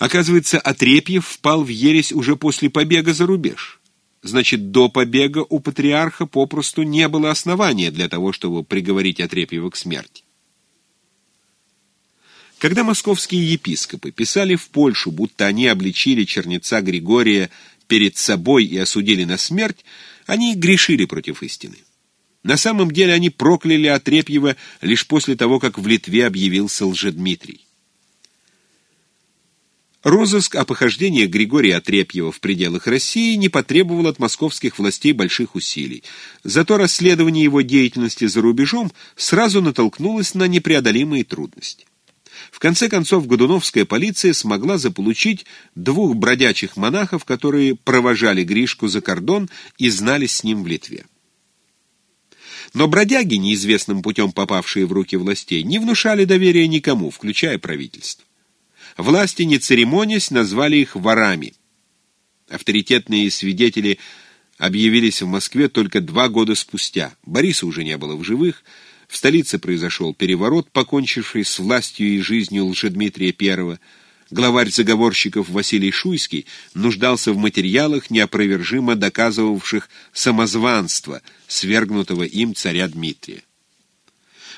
Оказывается, Отрепьев впал в ересь уже после побега за рубеж. Значит, до побега у патриарха попросту не было основания для того, чтобы приговорить Отрепьева к смерти. Когда московские епископы писали в Польшу, будто они обличили чернеца Григория перед собой и осудили на смерть, они грешили против истины. На самом деле они прокляли Отрепьева лишь после того, как в Литве объявился Лжедмитрий. Розыск о похождениях Григория Отрепьева в пределах России не потребовал от московских властей больших усилий. Зато расследование его деятельности за рубежом сразу натолкнулось на непреодолимые трудности. В конце концов, Годуновская полиция смогла заполучить двух бродячих монахов, которые провожали Гришку за кордон и знались с ним в Литве. Но бродяги, неизвестным путем попавшие в руки властей, не внушали доверия никому, включая правительство. Власти, не церемонясь, назвали их ворами. Авторитетные свидетели объявились в Москве только два года спустя. Бориса уже не было в живых. В столице произошел переворот, покончивший с властью и жизнью Лжедмитрия I. Главарь заговорщиков Василий Шуйский нуждался в материалах, неопровержимо доказывавших самозванство свергнутого им царя Дмитрия.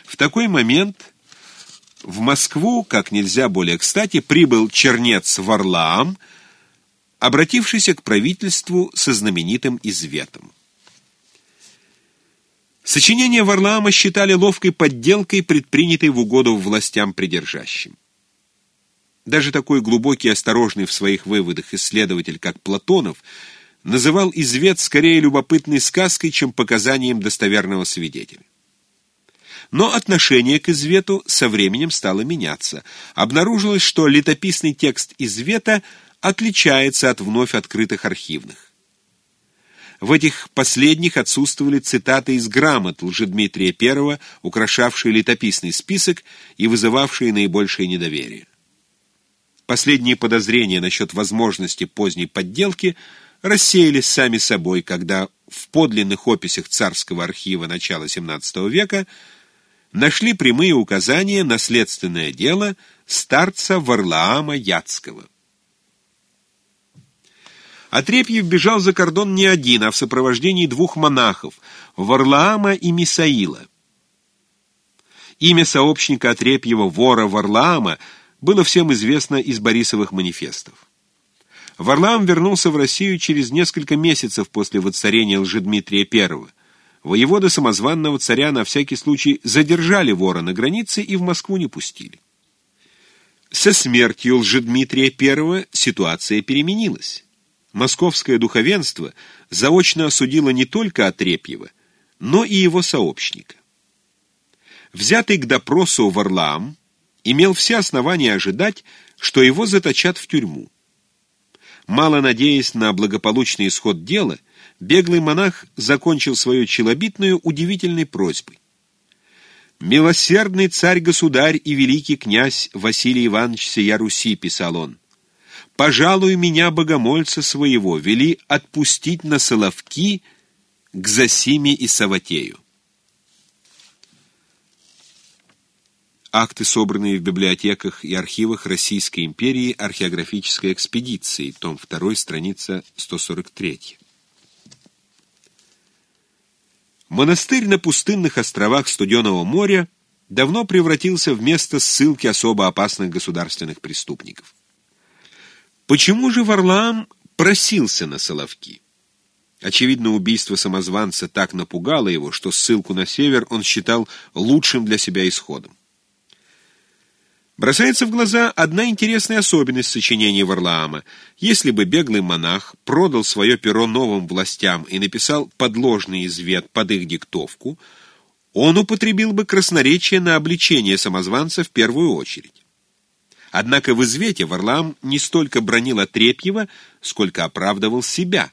В такой момент в Москву, как нельзя более кстати, прибыл чернец Варлаам, обратившийся к правительству со знаменитым изветом. Сочинение Варлаама считали ловкой подделкой, предпринятой в угоду властям придержащим. Даже такой глубокий и осторожный в своих выводах исследователь, как Платонов, называл извет скорее любопытной сказкой, чем показанием достоверного свидетеля. Но отношение к извету со временем стало меняться. Обнаружилось, что летописный текст извета отличается от вновь открытых архивных. В этих последних отсутствовали цитаты из грамот Лжедмитрия I, украшавшие летописный список и вызывавшие наибольшее недоверие. Последние подозрения насчет возможности поздней подделки рассеялись сами собой, когда в подлинных описях царского архива начала XVII века нашли прямые указания на следственное дело старца Варлаама Яцкого. Отрепьев бежал за кордон не один, а в сопровождении двух монахов – Варлаама и Мисаила. Имя сообщника Отрепьева, вора Варлаама, было всем известно из Борисовых манифестов. Варлаам вернулся в Россию через несколько месяцев после воцарения Лжедмитрия I – воеводы самозванного царя на всякий случай задержали вора на границе и в Москву не пустили. Со смертью Лжедмитрия I ситуация переменилась. Московское духовенство заочно осудило не только Отрепьева, но и его сообщника. Взятый к допросу Варлаам имел все основания ожидать, что его заточат в тюрьму. Мало надеясь на благополучный исход дела, беглый монах закончил свою челобитную удивительной просьбой. «Милосердный царь-государь и великий князь Василий Иванович сия Руси», — писал он, — «пожалуй меня, богомольца своего, вели отпустить на Соловки к Засиме и Саватею». Акты, собранные в библиотеках и архивах Российской империи археографической экспедиции, том 2, страница 143. Монастырь на пустынных островах Студеного моря давно превратился в место ссылки особо опасных государственных преступников. Почему же Варлаам просился на Соловки? Очевидно, убийство самозванца так напугало его, что ссылку на север он считал лучшим для себя исходом. Бросается в глаза одна интересная особенность сочинения Варлаама. Если бы беглый монах продал свое перо новым властям и написал подложный извет под их диктовку, он употребил бы красноречие на обличение самозванца в первую очередь. Однако в извете Варлаам не столько бронил Отрепьева, сколько оправдывал себя.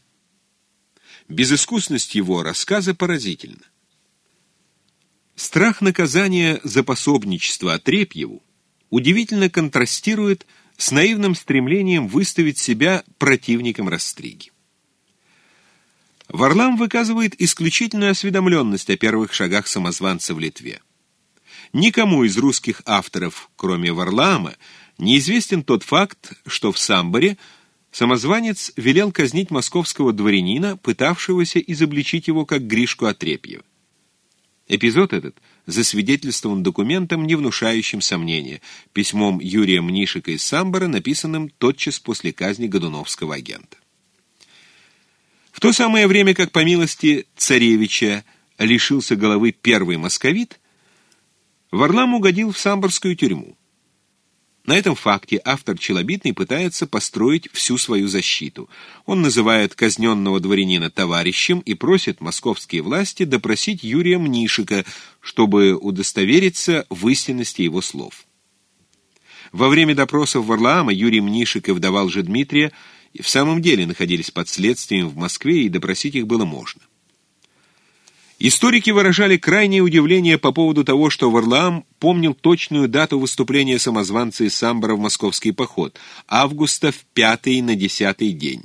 Безыскусность его рассказа поразительна. Страх наказания за пособничество Отрепьеву удивительно контрастирует с наивным стремлением выставить себя противником Растриги. Варлам выказывает исключительную осведомленность о первых шагах самозванца в Литве. Никому из русских авторов, кроме Варлаама, Неизвестен тот факт, что в Самборе самозванец велел казнить московского дворянина, пытавшегося изобличить его как Гришку Отрепьева. Эпизод этот засвидетельствован документом, не внушающим сомнения, письмом Юрия Мнишика из Самбора, написанным тотчас после казни Годуновского агента. В то самое время, как по милости царевича лишился головы первый московит, Варлам угодил в самборскую тюрьму. На этом факте автор Челобитный пытается построить всю свою защиту. Он называет казненного дворянина товарищем и просит московские власти допросить Юрия Мнишика, чтобы удостовериться в истинности его слов. Во время допросов Варлаама Юрий Мнишик и вдова Дмитрия в самом деле находились под следствием в Москве, и допросить их было можно. Историки выражали крайнее удивление по поводу того, что Варлаам помнил точную дату выступления самозванца из Самбора в московский поход – августа в пятый на десятый день.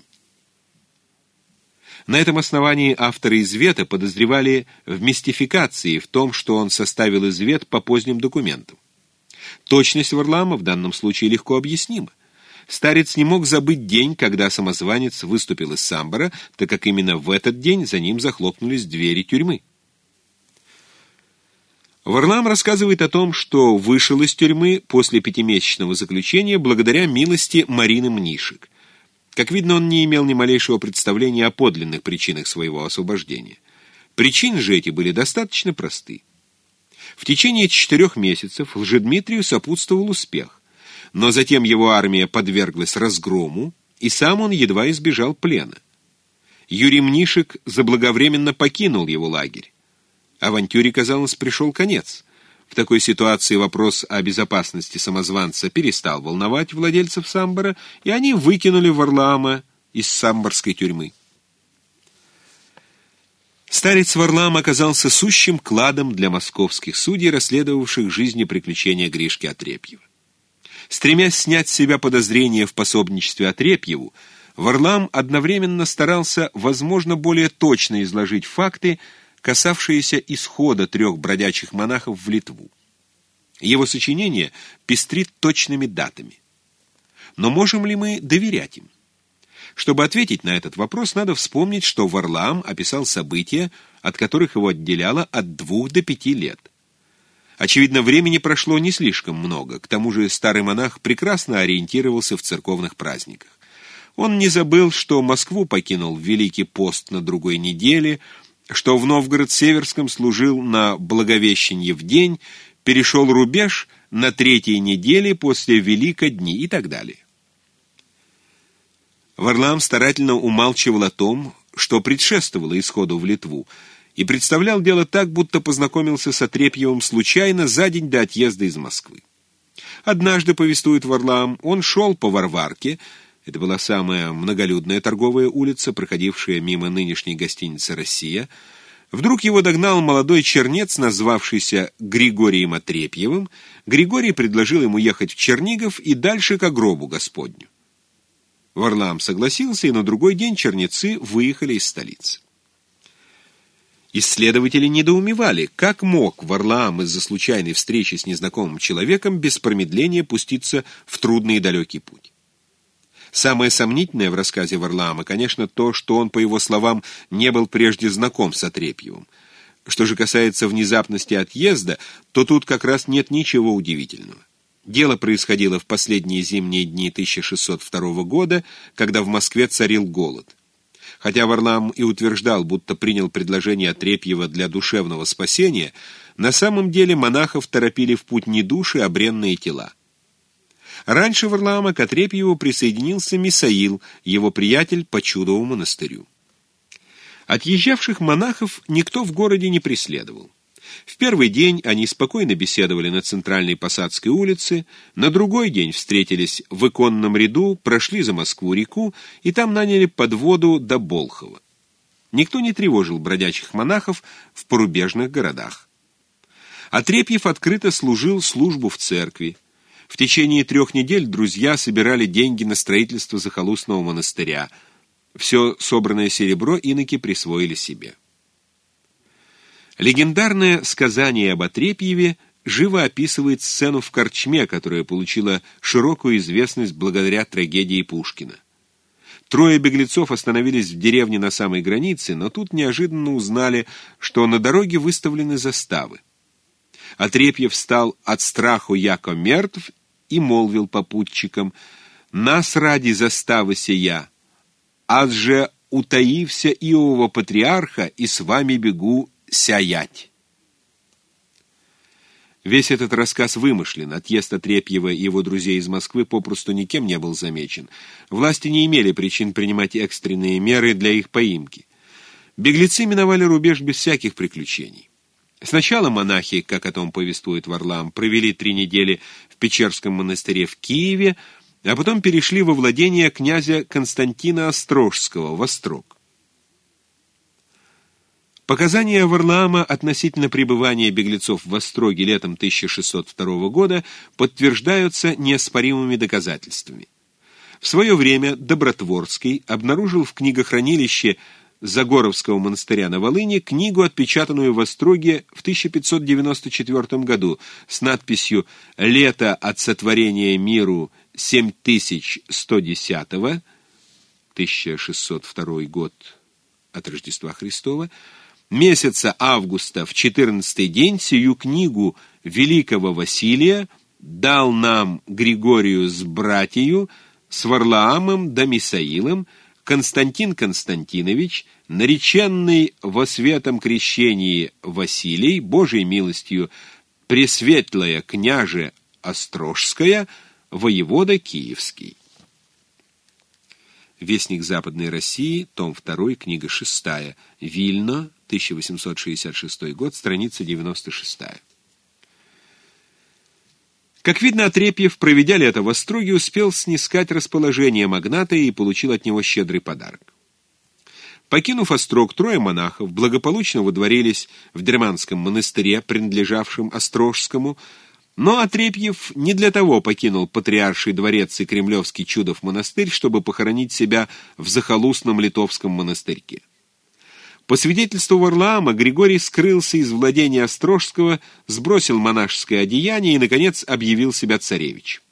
На этом основании авторы извета подозревали в мистификации, в том, что он составил извет по поздним документам. Точность Варлаама в данном случае легко объяснима. Старец не мог забыть день, когда самозванец выступил из Самбора, так как именно в этот день за ним захлопнулись двери тюрьмы. Варлам рассказывает о том, что вышел из тюрьмы после пятимесячного заключения благодаря милости Марины Мнишек. Как видно, он не имел ни малейшего представления о подлинных причинах своего освобождения. Причины же эти были достаточно просты. В течение четырех месяцев Лжедмитрию сопутствовал успех но затем его армия подверглась разгрому, и сам он едва избежал плена. Юрий Мнишек заблаговременно покинул его лагерь. Авантюре, казалось, пришел конец. В такой ситуации вопрос о безопасности самозванца перестал волновать владельцев Самбора, и они выкинули Варлаама из самборской тюрьмы. Старец Варлам оказался сущим кладом для московских судей, расследовавших жизни приключения Гришки Отрепьева. Стремясь снять с себя подозрения в пособничестве Отрепьеву, Варлам одновременно старался, возможно, более точно изложить факты, касавшиеся исхода трех бродячих монахов в Литву. Его сочинение пестрит точными датами. Но можем ли мы доверять им? Чтобы ответить на этот вопрос, надо вспомнить, что Варлам описал события, от которых его отделяло от двух до пяти лет. Очевидно, времени прошло не слишком много, к тому же старый монах прекрасно ориентировался в церковных праздниках. Он не забыл, что Москву покинул в Великий пост на другой неделе, что в Новгород-Северском служил на Благовещенье в день, перешел рубеж на третьей неделе после Великодни и так далее. Варлам старательно умалчивал о том, что предшествовало исходу в Литву, и представлял дело так, будто познакомился с Отрепьевым случайно за день до отъезда из Москвы. Однажды, повествует Варлам, он шел по Варварке, это была самая многолюдная торговая улица, проходившая мимо нынешней гостиницы «Россия», Вдруг его догнал молодой чернец, назвавшийся Григорием Отрепьевым. Григорий предложил ему ехать в Чернигов и дальше к гробу Господню. Варлам согласился, и на другой день чернецы выехали из столицы. Исследователи недоумевали, как мог Варлаам из-за случайной встречи с незнакомым человеком без промедления пуститься в трудный и далекий путь. Самое сомнительное в рассказе Варлаама, конечно, то, что он, по его словам, не был прежде знаком с Отрепьевым. Что же касается внезапности отъезда, то тут как раз нет ничего удивительного. Дело происходило в последние зимние дни 1602 года, когда в Москве царил голод. Хотя Варлам и утверждал, будто принял предложение Отрепьева для душевного спасения, на самом деле монахов торопили в путь не души, а бренные тела. Раньше Варлаама к Отрепьеву присоединился Мисаил, его приятель по чудовому монастырю. Отъезжавших монахов никто в городе не преследовал. В первый день они спокойно беседовали на центральной Посадской улице, на другой день встретились в иконном ряду, прошли за Москву-реку и там наняли подводу до Болхова. Никто не тревожил бродячих монахов в порубежных городах. Отрепьев открыто служил службу в церкви. В течение трех недель друзья собирали деньги на строительство захолустного монастыря. Все собранное серебро иноки присвоили себе. Легендарное сказание об Отрепьеве живо описывает сцену в Корчме, которая получила широкую известность благодаря трагедии Пушкина. Трое беглецов остановились в деревне на самой границе, но тут неожиданно узнали, что на дороге выставлены заставы. Отрепьев встал от страху яко мертв и молвил попутчикам, «Нас ради заставы сия, аз же утаився Иова патриарха, и с вами бегу сяять». Весь этот рассказ вымышлен. Отъезд Отрепьева и его друзей из Москвы попросту никем не был замечен. Власти не имели причин принимать экстренные меры для их поимки. Беглецы миновали рубеж без всяких приключений. Сначала монахи, как о том повествует Варлам, провели три недели в Печерском монастыре в Киеве, а потом перешли во владение князя Константина Острожского в Острог. Показания Варлаама относительно пребывания беглецов в Остроге летом 1602 года подтверждаются неоспоримыми доказательствами. В свое время Добротворский обнаружил в книгохранилище Загоровского монастыря на Волыне книгу, отпечатанную в Остроге в 1594 году с надписью «Лето от сотворения миру 7110 1602 год от Рождества Христова, месяца августа в четырнадцатый день сию книгу великого Василия дал нам Григорию с братью, с Варлаамом да Мисаилом, Константин Константинович, нареченный во светом крещении Василий, Божией милостью, Пресветлая княже Острожская, воевода Киевский. Вестник Западной России, том 2, книга 6, Вильно, 1866 год, страница 96. Как видно, Отрепьев, проведя лето в Остроге, успел снискать расположение магната и получил от него щедрый подарок. Покинув Острог, трое монахов благополучно водворились в Дерманском монастыре, принадлежавшем Острожскому, но Отрепьев не для того покинул патриарший дворец и Кремлевский Чудов монастырь, чтобы похоронить себя в захолустном литовском монастырьке. По свидетельству Варлаама, Григорий скрылся из владения Острожского, сбросил монашеское одеяние и, наконец, объявил себя царевич.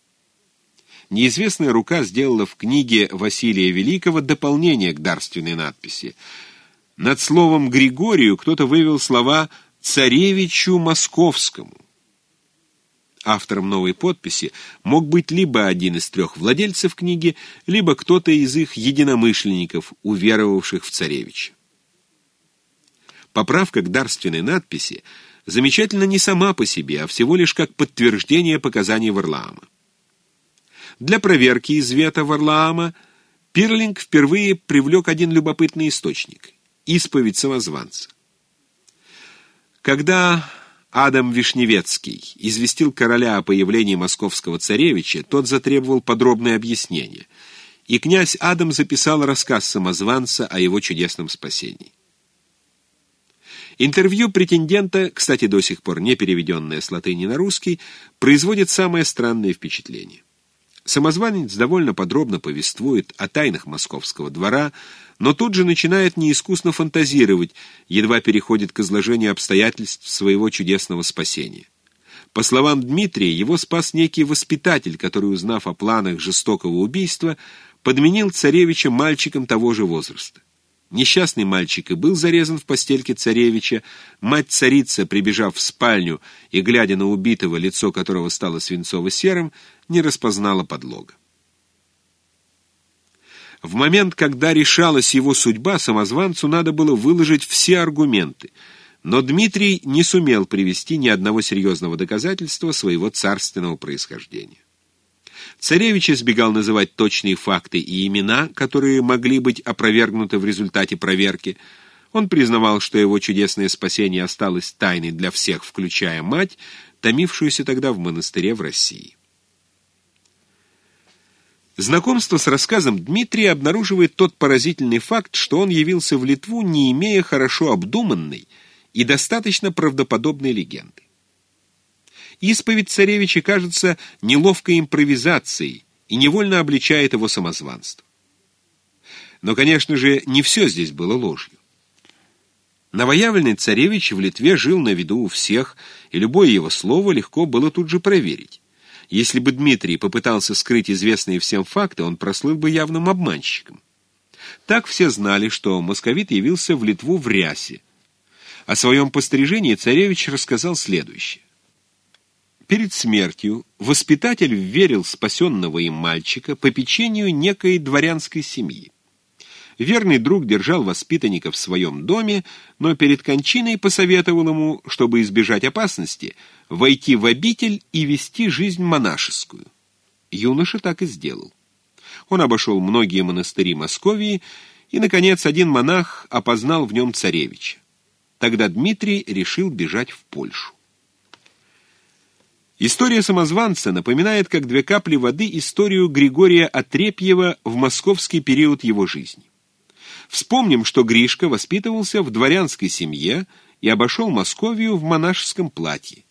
Неизвестная рука сделала в книге Василия Великого дополнение к дарственной надписи. Над словом «Григорию» кто-то вывел слова «царевичу московскому». Автором новой подписи мог быть либо один из трех владельцев книги, либо кто-то из их единомышленников, уверовавших в царевича. Поправка к дарственной надписи замечательна не сама по себе, а всего лишь как подтверждение показаний Варлаама. Для проверки извета Варлаама Пирлинг впервые привлек один любопытный источник – исповедь самозванца. Когда Адам Вишневецкий известил короля о появлении московского царевича, тот затребовал подробное объяснение, и князь Адам записал рассказ самозванца о его чудесном спасении. Интервью претендента, кстати, до сих пор не переведенное с латыни на русский, производит самое странное впечатление. Самозванец довольно подробно повествует о тайнах московского двора, но тут же начинает неискусно фантазировать, едва переходит к изложению обстоятельств своего чудесного спасения. По словам Дмитрия, его спас некий воспитатель, который, узнав о планах жестокого убийства, подменил царевича мальчиком того же возраста. Несчастный мальчик и был зарезан в постельке царевича. Мать-царица, прибежав в спальню и глядя на убитого, лицо которого стало свинцово-серым, не распознала подлога. В момент, когда решалась его судьба, самозванцу надо было выложить все аргументы, но Дмитрий не сумел привести ни одного серьезного доказательства своего царственного происхождения. Царевич избегал называть точные факты и имена, которые могли быть опровергнуты в результате проверки. Он признавал, что его чудесное спасение осталось тайной для всех, включая мать, томившуюся тогда в монастыре в России. Знакомство с рассказом Дмитрия обнаруживает тот поразительный факт, что он явился в Литву, не имея хорошо обдуманной и достаточно правдоподобной легенды. Исповедь царевича кажется неловкой импровизацией и невольно обличает его самозванство. Но, конечно же, не все здесь было ложью. Новоявленный царевич в Литве жил на виду у всех, и любое его слово легко было тут же проверить. Если бы Дмитрий попытался скрыть известные всем факты, он прослыл бы явным обманщиком. Так все знали, что московит явился в Литву в рясе. О своем пострижении царевич рассказал следующее. Перед смертью воспитатель верил спасенного им мальчика по печенью некой дворянской семьи. Верный друг держал воспитанника в своем доме, но перед кончиной посоветовал ему, чтобы избежать опасности, войти в обитель и вести жизнь монашескую. Юноша так и сделал. Он обошел многие монастыри Московии, и, наконец, один монах опознал в нем царевича. Тогда Дмитрий решил бежать в Польшу. История самозванца напоминает, как две капли воды, историю Григория Отрепьева в московский период его жизни. Вспомним, что Гришка воспитывался в дворянской семье и обошел Московию в монашеском платье.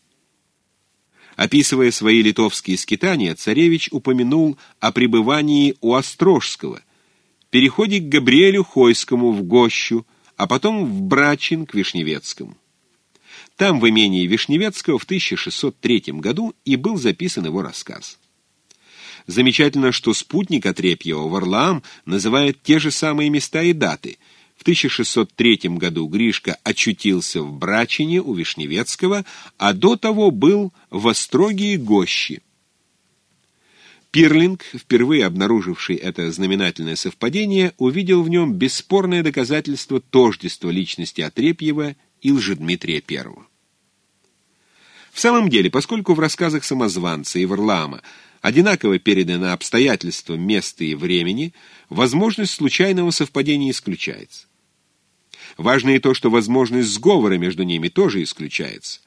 Описывая свои литовские скитания, царевич упомянул о пребывании у Острожского, переходе к Габриэлю Хойскому в Гощу, а потом в Брачин к Вишневецкому. Там, в имении Вишневецкого, в 1603 году и был записан его рассказ. Замечательно, что спутник Отрепьева Варлаам называет те же самые места и даты. В 1603 году Гришка очутился в Брачине у Вишневецкого, а до того был в Остроге и Гощи. Пирлинг, впервые обнаруживший это знаменательное совпадение, увидел в нем бесспорное доказательство тождества личности Отрепьева и Лжедмитрия I. В самом деле, поскольку в рассказах самозванца и Варлаама одинаково переданы обстоятельства места и времени, возможность случайного совпадения исключается. Важно и то, что возможность сговора между ними тоже исключается.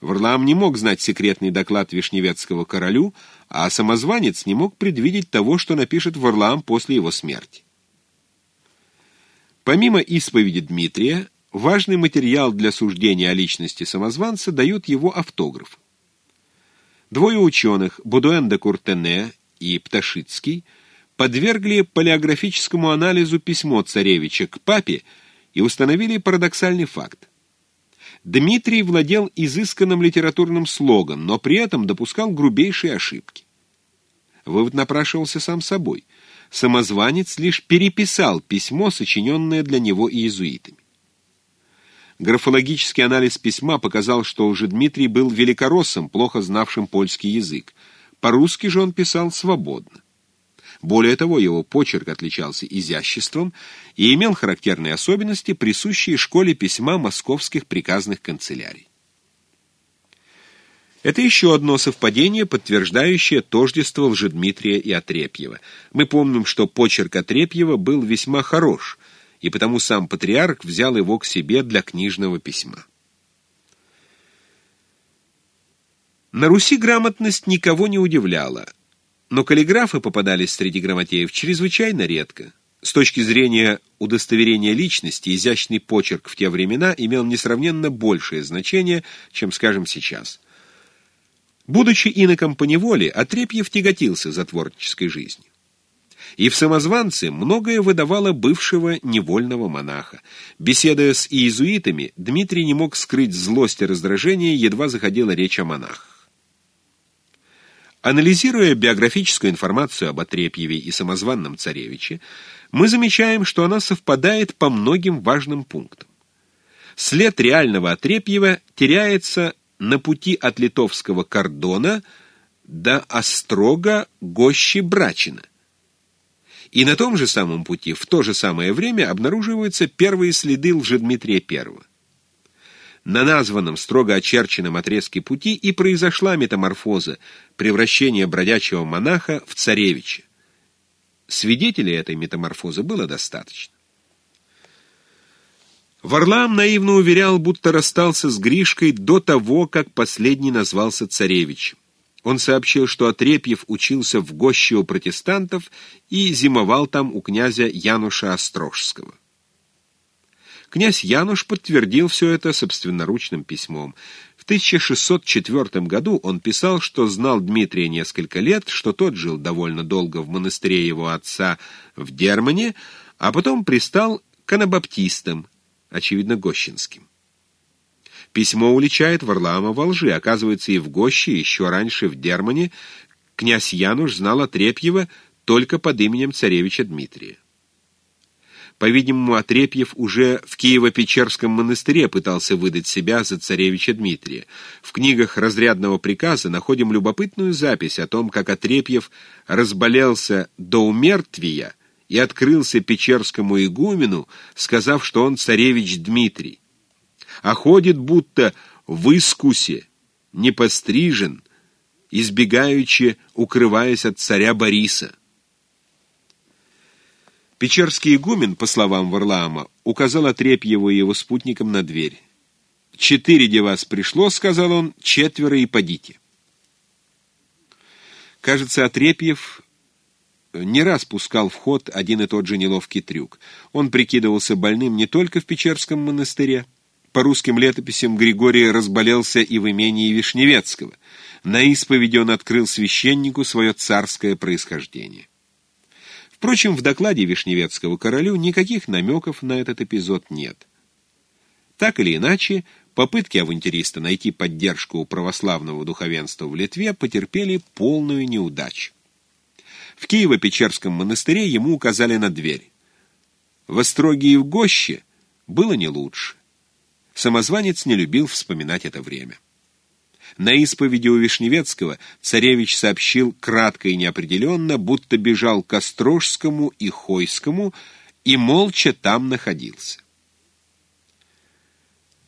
Варлаам не мог знать секретный доклад Вишневецкого королю, а самозванец не мог предвидеть того, что напишет Варлаам после его смерти. Помимо исповеди Дмитрия, важный материал для суждения о личности самозванца дают его автограф. Двое ученых, Будуэн де Куртене и Пташицкий, подвергли палеографическому анализу письмо царевича к папе и установили парадоксальный факт. Дмитрий владел изысканным литературным слогом, но при этом допускал грубейшие ошибки. Вывод напрашивался сам собой. Самозванец лишь переписал письмо, сочиненное для него иезуитами. Графологический анализ письма показал, что Дмитрий был великороссом, плохо знавшим польский язык. По-русски же он писал свободно. Более того, его почерк отличался изяществом и имел характерные особенности, присущие школе письма московских приказных канцелярий. Это еще одно совпадение, подтверждающее тождество Лжедмитрия и Отрепьева. Мы помним, что почерк Отрепьева был весьма хорош, и потому сам патриарх взял его к себе для книжного письма. На Руси грамотность никого не удивляла, но каллиграфы попадались среди грамотеев чрезвычайно редко. С точки зрения удостоверения личности, изящный почерк в те времена имел несравненно большее значение, чем, скажем, сейчас. Будучи иноком по Отрепьев тяготился за творческой жизнью. И в самозванце многое выдавало бывшего невольного монаха. Беседуя с иезуитами, Дмитрий не мог скрыть злость и раздражение, едва заходила речь о монахах. Анализируя биографическую информацию об Отрепьеве и самозванном царевиче, мы замечаем, что она совпадает по многим важным пунктам. След реального Отрепьева теряется на пути от литовского кордона до Острога Гощи-Брачина. И на том же самом пути в то же самое время обнаруживаются первые следы Лжедмитрия I. На названном, строго очерченном отрезке пути и произошла метаморфоза, превращение бродячего монаха в царевича. Свидетелей этой метаморфозы было достаточно. Варлам наивно уверял, будто расстался с Гришкой до того, как последний назвался царевичем. Он сообщил, что Отрепьев учился в Гоще у протестантов и зимовал там у князя Януша Острожского. Князь Януш подтвердил все это собственноручным письмом. В 1604 году он писал, что знал Дмитрия несколько лет, что тот жил довольно долго в монастыре его отца в Дермане, а потом пристал к анабаптистам очевидно, Гощинским. Письмо уличает Варлаама во лжи. Оказывается, и в Гоще, еще раньше в Дермане, князь Януш знал Отрепьева только под именем царевича Дмитрия. По-видимому, Отрепьев уже в Киево-Печерском монастыре пытался выдать себя за царевича Дмитрия. В книгах разрядного приказа находим любопытную запись о том, как Отрепьев разболелся до умертвия и открылся Печерскому игумену, сказав, что он царевич Дмитрий. А ходит будто в искусе, не пострижен, избегаючи, укрываясь от царя Бориса. Печерский игумен, по словам Варлаама, указал Отрепьеву и его спутникам на дверь. «Четыре де вас пришло, — сказал он, — четверо и подите». Кажется, Отрепьев не раз пускал в ход один и тот же неловкий трюк. Он прикидывался больным не только в Печерском монастыре. По русским летописям Григорий разболелся и в имении Вишневецкого. На исповеди он открыл священнику свое царское происхождение. Впрочем, в докладе Вишневецкого королю никаких намеков на этот эпизод нет. Так или иначе, попытки авантюриста найти поддержку у православного духовенства в Литве потерпели полную неудачу. В Киево-Печерском монастыре ему указали на дверь. В Остроге и в Гоще было не лучше. Самозванец не любил вспоминать это время. На исповеди у Вишневецкого царевич сообщил кратко и неопределенно, будто бежал к Острожскому и Хойскому и молча там находился.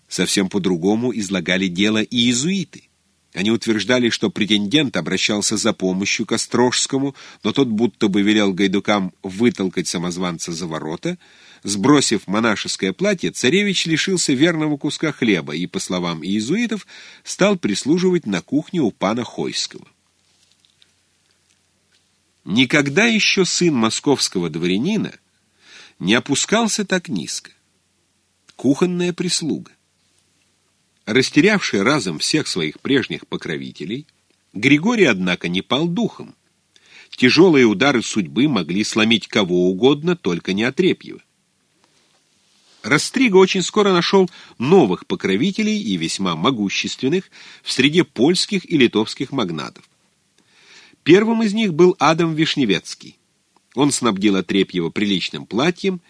Совсем по-другому излагали дело и иезуиты. Они утверждали, что претендент обращался за помощью к Острожскому, но тот будто бы велел гайдукам вытолкать самозванца за ворота — Сбросив монашеское платье, царевич лишился верного куска хлеба и, по словам иезуитов, стал прислуживать на кухне у пана Хойского. Никогда еще сын московского дворянина не опускался так низко. Кухонная прислуга. Растерявший разом всех своих прежних покровителей, Григорий, однако, не пал духом. Тяжелые удары судьбы могли сломить кого угодно, только не Отрепьева. Растрига очень скоро нашел новых покровителей и весьма могущественных в среде польских и литовских магнатов. Первым из них был Адам Вишневецкий. Он снабдил Отрепьева приличным платьем,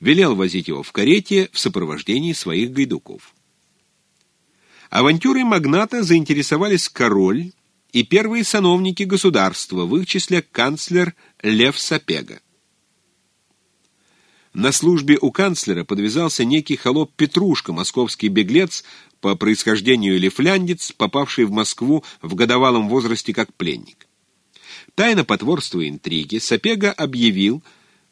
велел возить его в карете в сопровождении своих гайдуков. Авантюрой магната заинтересовались король и первые сановники государства, в их числе канцлер Лев Сапега. На службе у канцлера подвязался некий холоп Петрушка, московский беглец, по происхождению лифляндец, попавший в Москву в годовалом возрасте как пленник. Тайно потворствуя интриги, Сапега объявил,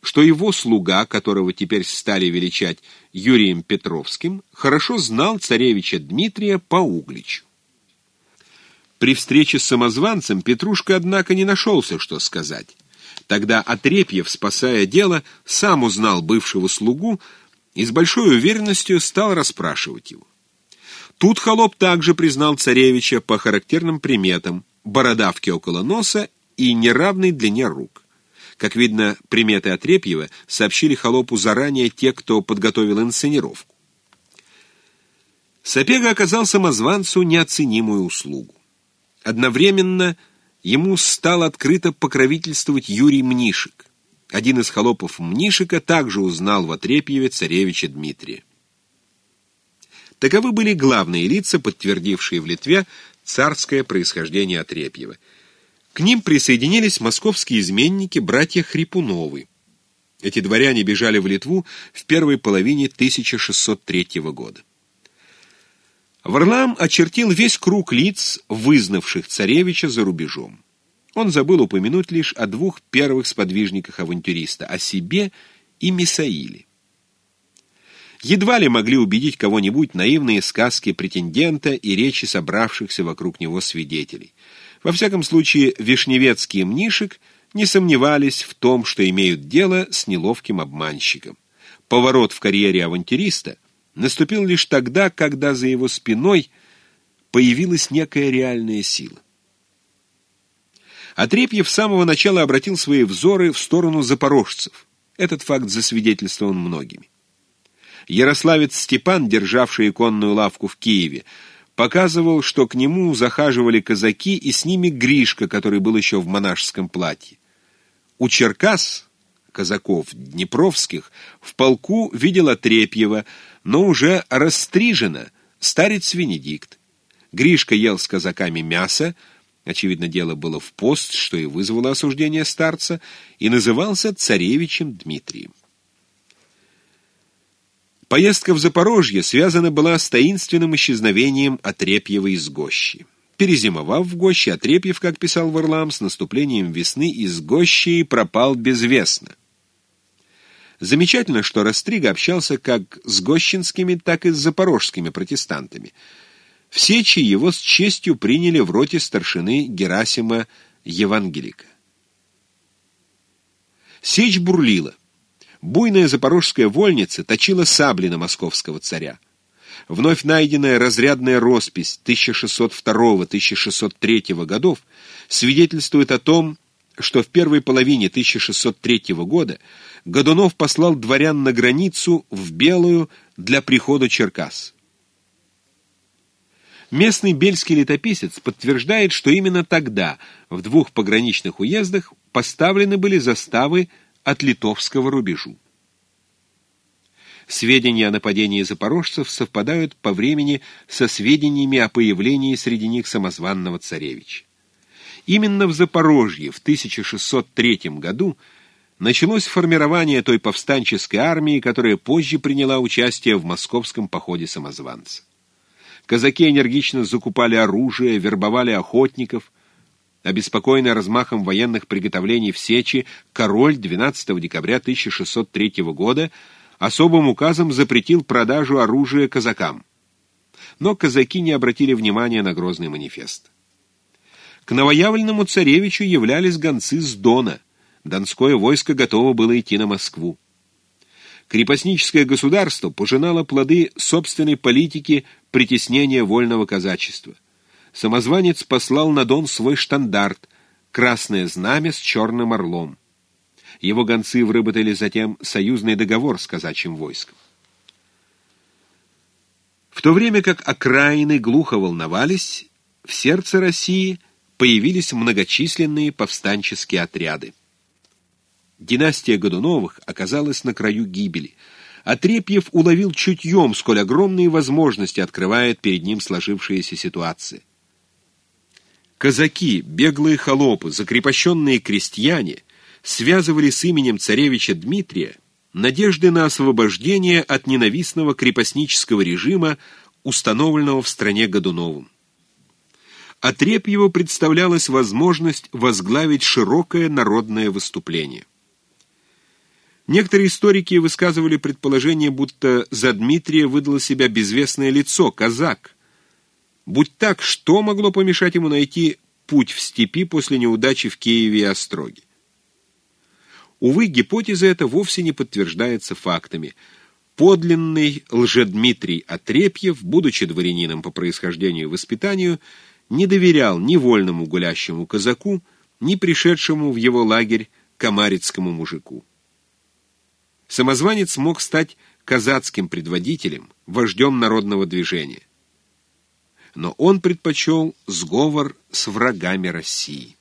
что его слуга, которого теперь стали величать Юрием Петровским, хорошо знал царевича Дмитрия по Угличу. При встрече с самозванцем Петрушка, однако, не нашелся, что сказать. Тогда Отрепьев, спасая дело, сам узнал бывшего слугу и с большой уверенностью стал расспрашивать его. Тут холоп также признал царевича по характерным приметам, бородавке около носа и неравной длине рук. Как видно, приметы Отрепьева сообщили холопу заранее те, кто подготовил инсценировку. Сапега оказал самозванцу неоценимую услугу. Одновременно – ему стал открыто покровительствовать Юрий Мнишек. Один из холопов Мнишика также узнал в Отрепьеве царевича Дмитрия. Таковы были главные лица, подтвердившие в Литве царское происхождение Отрепьева. К ним присоединились московские изменники, братья Хрипуновы. Эти дворяне бежали в Литву в первой половине 1603 года. Варлам очертил весь круг лиц, вызнавших царевича за рубежом. Он забыл упомянуть лишь о двух первых сподвижниках авантюриста, о себе и Мисаиле. Едва ли могли убедить кого-нибудь наивные сказки претендента и речи собравшихся вокруг него свидетелей. Во всяком случае, Вишневецкий и Мнишек не сомневались в том, что имеют дело с неловким обманщиком. Поворот в карьере авантюриста наступил лишь тогда, когда за его спиной появилась некая реальная сила. Отрепьев с самого начала обратил свои взоры в сторону запорожцев. Этот факт засвидетельствован многими. Ярославец Степан, державший иконную лавку в Киеве, показывал, что к нему захаживали казаки и с ними Гришка, который был еще в монашеском платье. У Черкас, казаков Днепровских, в полку видел Отрепьева, но уже расстрижено, старец Венедикт. Гришка ел с казаками мясо, очевидно, дело было в пост, что и вызвало осуждение старца, и назывался царевичем Дмитрием. Поездка в Запорожье связана была с таинственным исчезновением Отрепьева из Гощи. Перезимовав в Гуще, Отрепьев, как писал Варлам, с наступлением весны из Гощи пропал безвестно. Замечательно, что Растрига общался как с гощинскими, так и с запорожскими протестантами. В Сечи его с честью приняли в роте старшины Герасима Евангелика. Сечь бурлила. Буйная запорожская вольница точила сабли на московского царя. Вновь найденная разрядная роспись 1602-1603 годов свидетельствует о том, что в первой половине 1603 года Годунов послал дворян на границу в Белую для прихода Черкас. Местный бельский летописец подтверждает, что именно тогда в двух пограничных уездах поставлены были заставы от литовского рубежу. Сведения о нападении запорожцев совпадают по времени со сведениями о появлении среди них самозванного царевича. Именно в Запорожье в 1603 году началось формирование той повстанческой армии, которая позже приняла участие в московском походе самозванца. Казаки энергично закупали оружие, вербовали охотников. Обеспокоенный размахом военных приготовлений в Сечи, король 12 декабря 1603 года особым указом запретил продажу оружия казакам. Но казаки не обратили внимания на грозный манифест. К новоявленному царевичу являлись гонцы с Дона. Донское войско готово было идти на Москву. Крепостническое государство пожинало плоды собственной политики притеснения вольного казачества. Самозванец послал на Дон свой штандарт — красное знамя с черным орлом. Его гонцы выработали затем союзный договор с казачьим войском. В то время как окраины глухо волновались, в сердце России появились многочисленные повстанческие отряды. Династия Годуновых оказалась на краю гибели. Отрепьев уловил чутьем, сколь огромные возможности открывает перед ним сложившаяся ситуация. Казаки, беглые холопы, закрепощенные крестьяне связывали с именем царевича Дмитрия надежды на освобождение от ненавистного крепостнического режима, установленного в стране Годуновым. Отрепьеву представлялась возможность возглавить широкое народное выступление. Некоторые историки высказывали предположение, будто за Дмитрия выдало себя безвестное лицо, казак. Будь так, что могло помешать ему найти путь в степи после неудачи в Киеве и Остроге? Увы, гипотеза эта вовсе не подтверждается фактами. Подлинный лжедмитрий Отрепьев, будучи дворянином по происхождению и воспитанию, не доверял ни вольному гулящему казаку, ни пришедшему в его лагерь комарицкому мужику. Самозванец мог стать казацким предводителем, вождем народного движения. Но он предпочел сговор с врагами России.